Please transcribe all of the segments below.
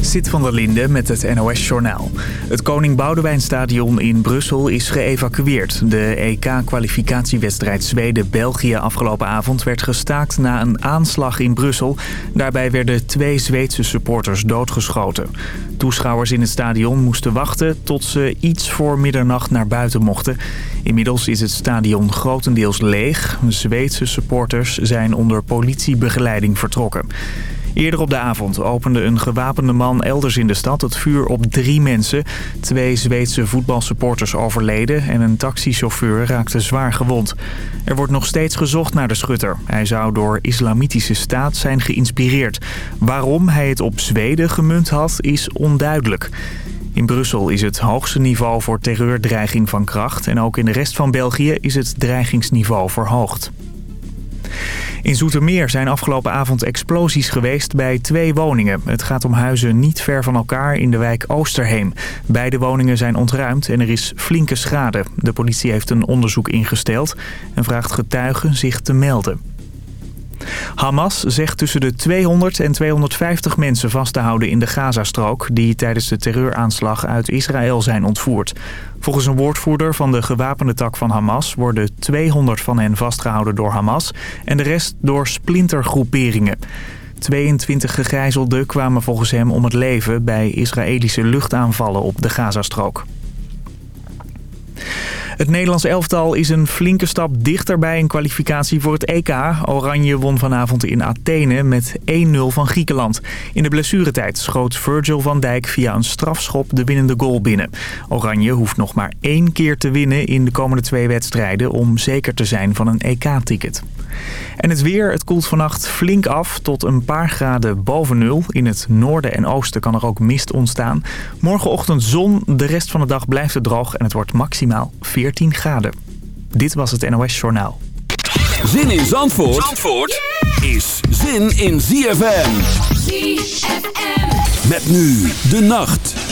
Zit van der Linde met het NOS-journaal. Het Koning Boudewijnstadion in Brussel is geëvacueerd. De EK-kwalificatiewedstrijd Zweden-België afgelopen avond werd gestaakt na een aanslag in Brussel. Daarbij werden twee Zweedse supporters doodgeschoten. Toeschouwers in het stadion moesten wachten tot ze iets voor middernacht naar buiten mochten. Inmiddels is het stadion grotendeels leeg. Zweedse supporters zijn onder politiebegeleiding vertrokken. Eerder op de avond opende een gewapende man elders in de stad het vuur op drie mensen. Twee Zweedse voetbalsupporters overleden en een taxichauffeur raakte zwaar gewond. Er wordt nog steeds gezocht naar de schutter. Hij zou door islamitische staat zijn geïnspireerd. Waarom hij het op Zweden gemunt had is onduidelijk. In Brussel is het hoogste niveau voor terreurdreiging van kracht... en ook in de rest van België is het dreigingsniveau verhoogd. In Zoetermeer zijn afgelopen avond explosies geweest bij twee woningen. Het gaat om huizen niet ver van elkaar in de wijk Oosterheem. Beide woningen zijn ontruimd en er is flinke schade. De politie heeft een onderzoek ingesteld en vraagt getuigen zich te melden. Hamas zegt tussen de 200 en 250 mensen vast te houden in de Gazastrook... die tijdens de terreuraanslag uit Israël zijn ontvoerd. Volgens een woordvoerder van de gewapende tak van Hamas... worden 200 van hen vastgehouden door Hamas en de rest door splintergroeperingen. 22 gegijzelden kwamen volgens hem om het leven bij Israëlische luchtaanvallen op de Gazastrook. Het Nederlands elftal is een flinke stap dichter bij een kwalificatie voor het EK. Oranje won vanavond in Athene met 1-0 van Griekenland. In de blessuretijd schoot Virgil van Dijk via een strafschop de winnende goal binnen. Oranje hoeft nog maar één keer te winnen in de komende twee wedstrijden... om zeker te zijn van een EK-ticket. En het weer, het koelt vannacht flink af tot een paar graden boven nul. In het noorden en oosten kan er ook mist ontstaan. Morgenochtend zon, de rest van de dag blijft het droog en het wordt maximaal 14 graden. Dit was het NOS Journaal. Zin in Zandvoort, Zandvoort is zin in ZFM. ZFM. Met nu de nacht.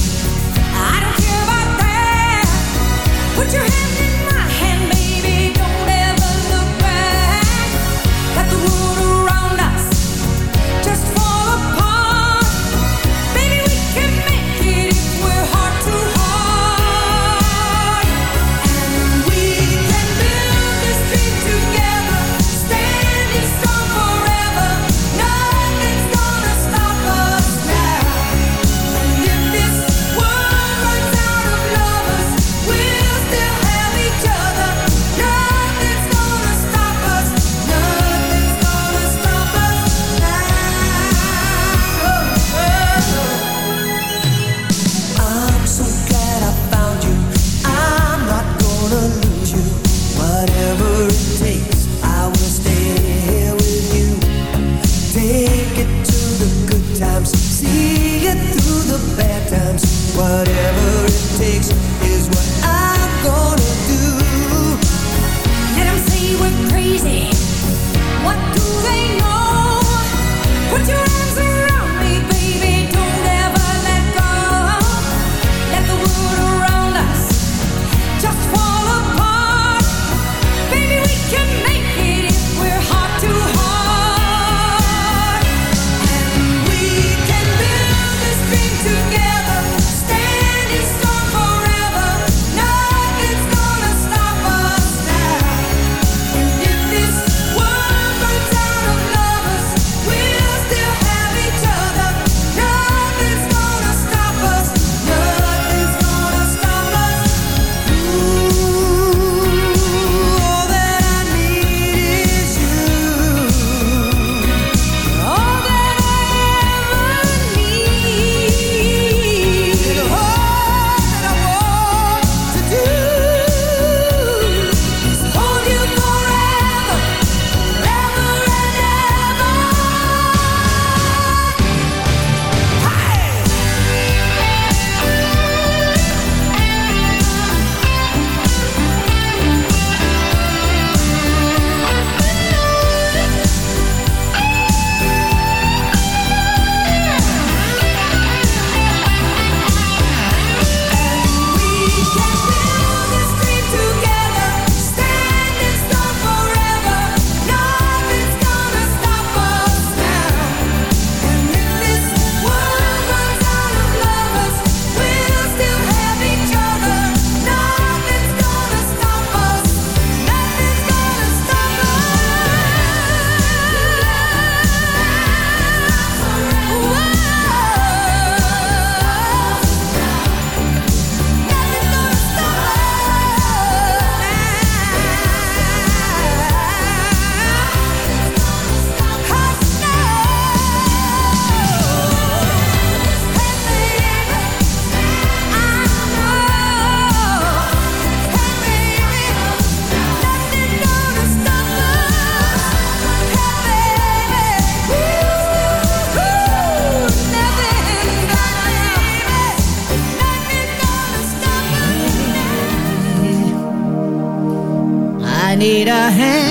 need a hand ¿eh?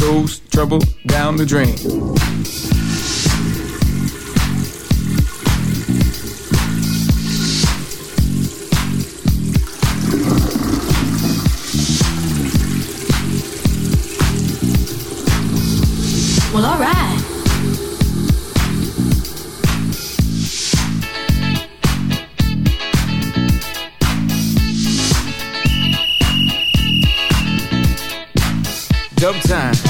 goes trouble down the drain. Well, alright. Dub time.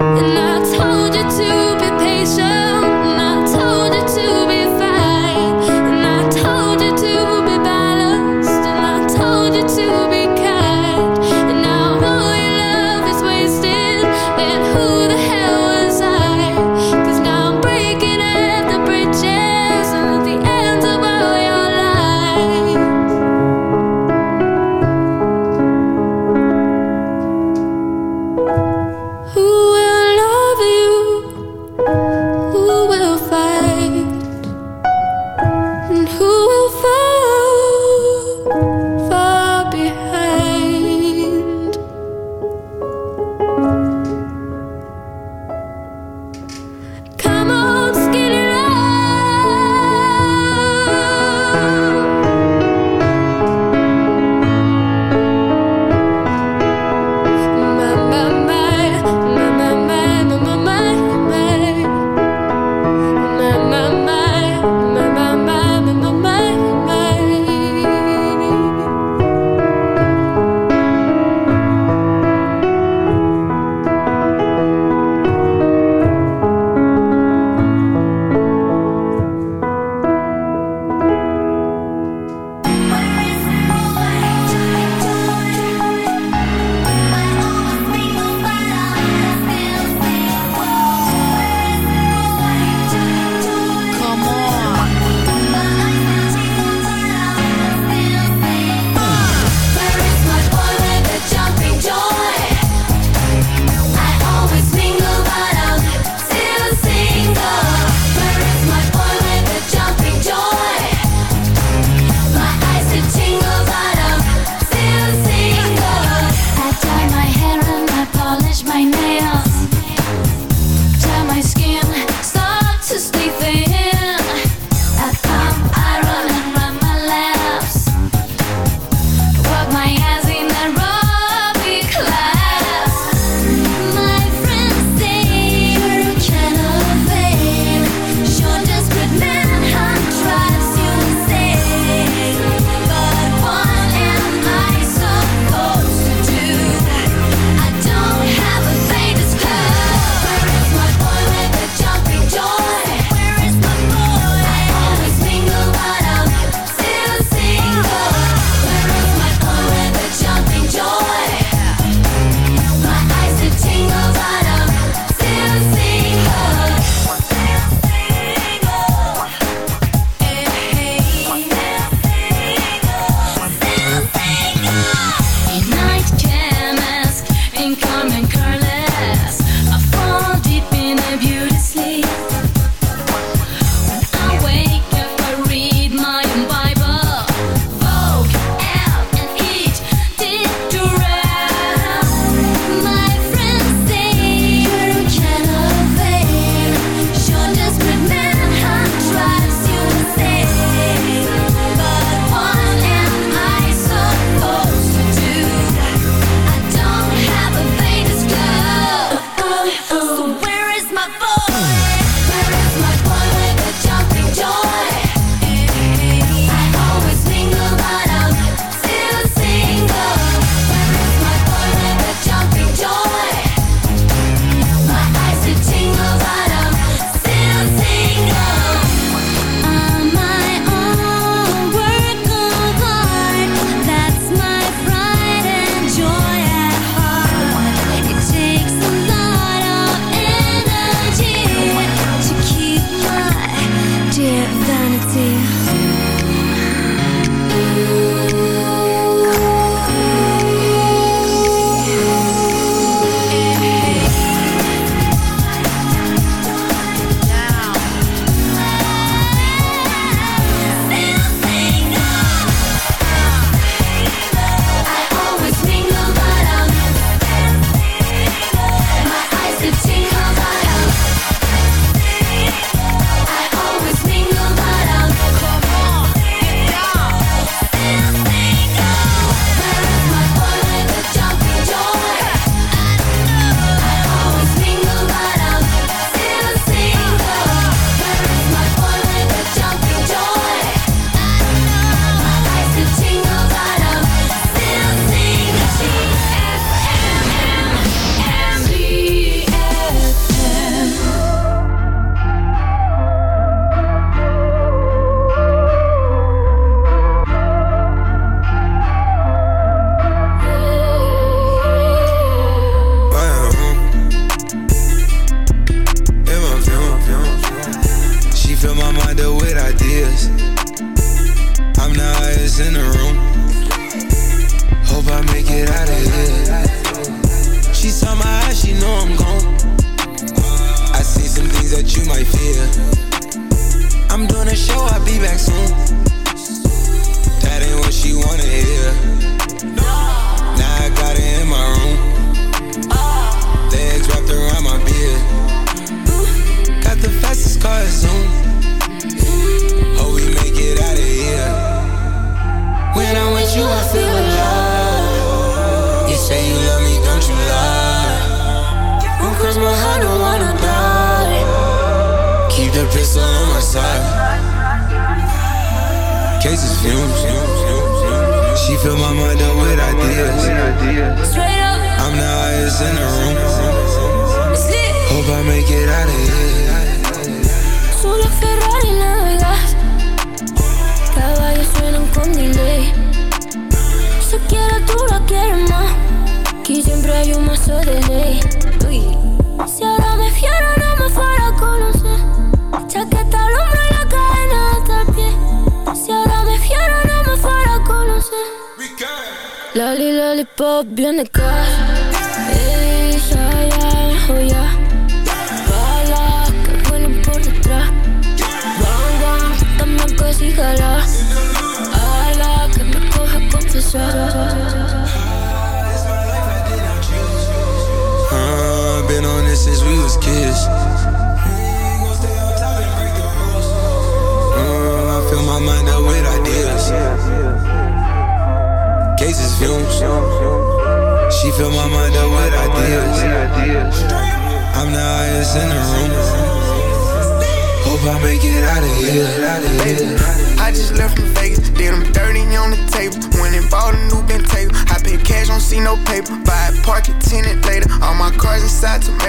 And I told you to be patient,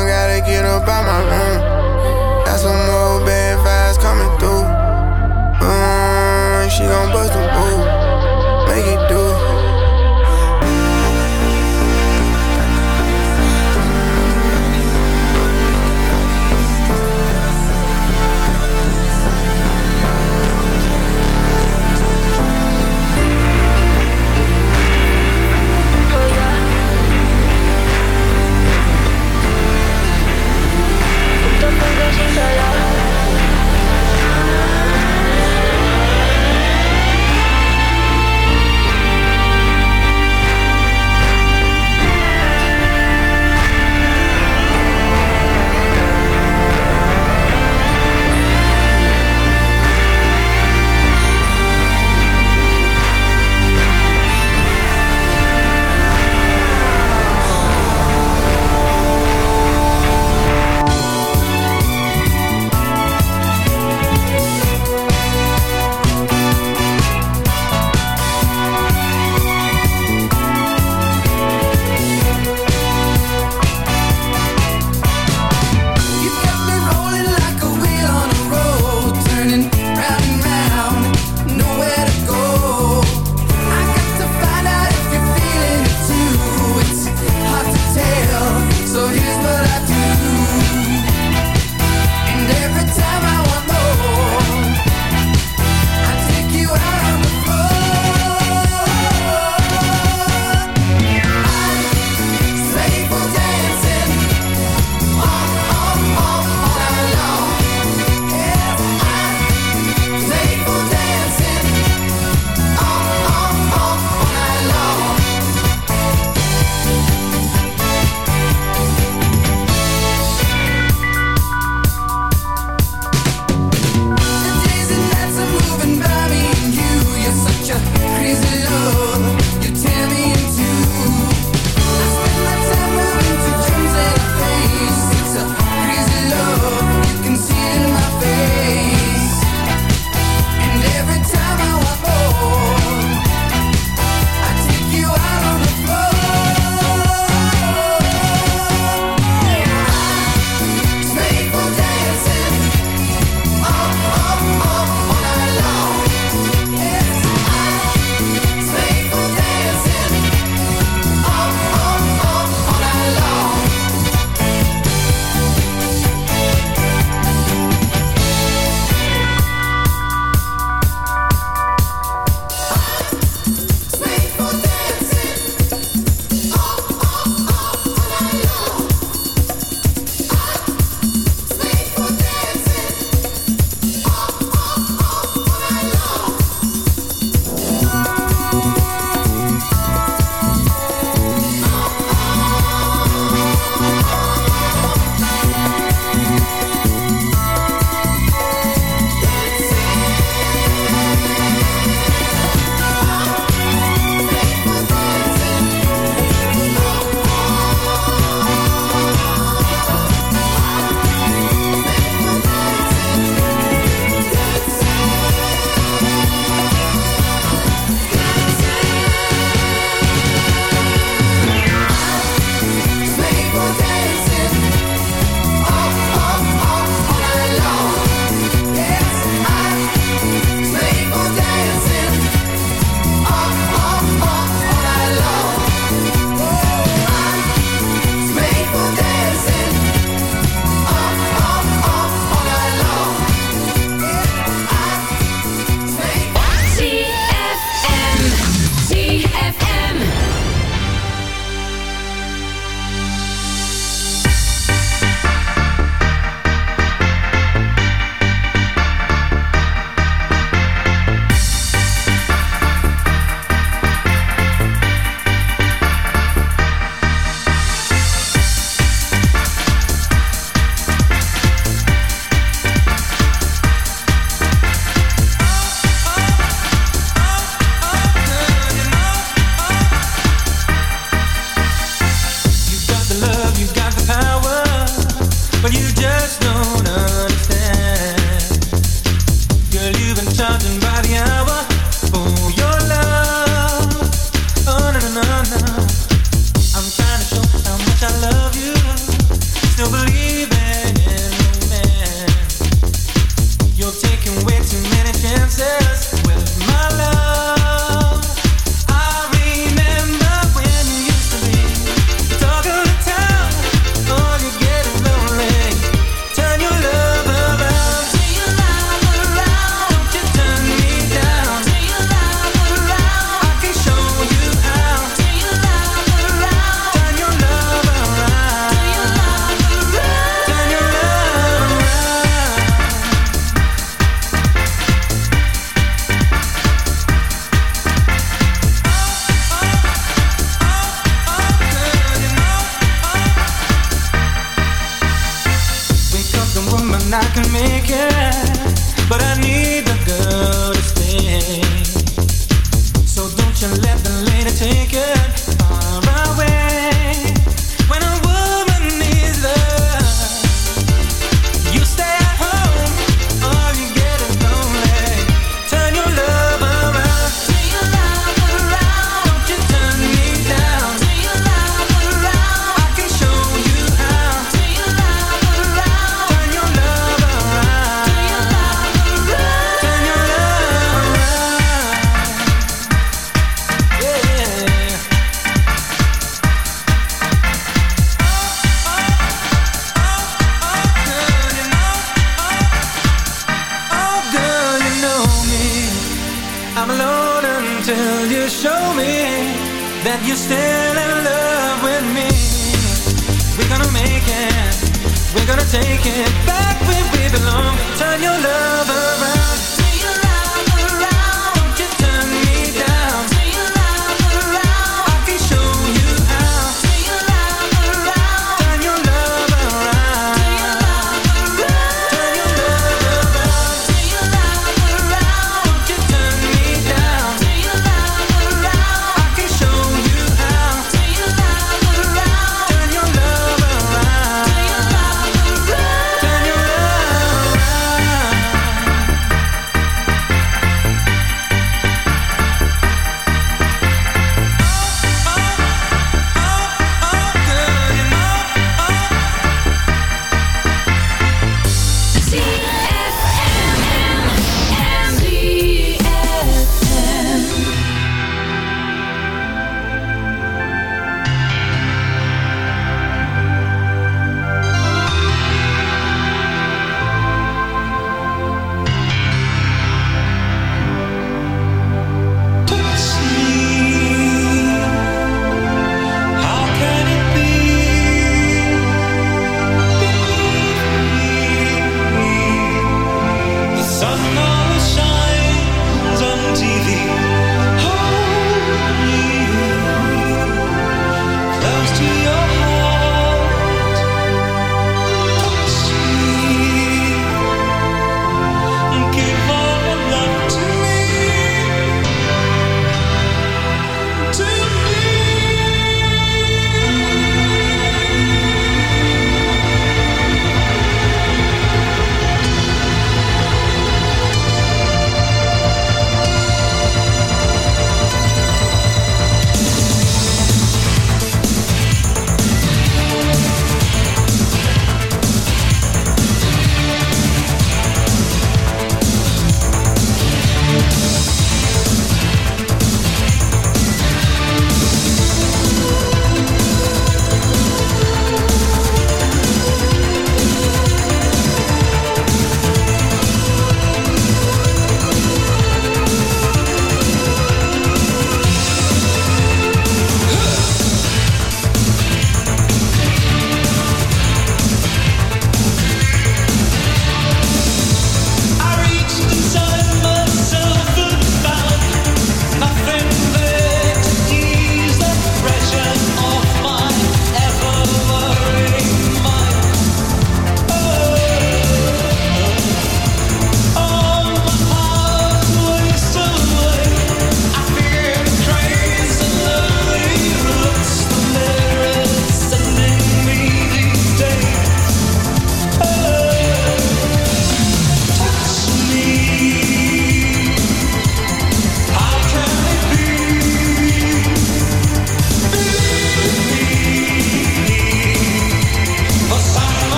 mm, gotta get up out my room. Got some old bad vibes coming through. Mm, she gon' bust the move,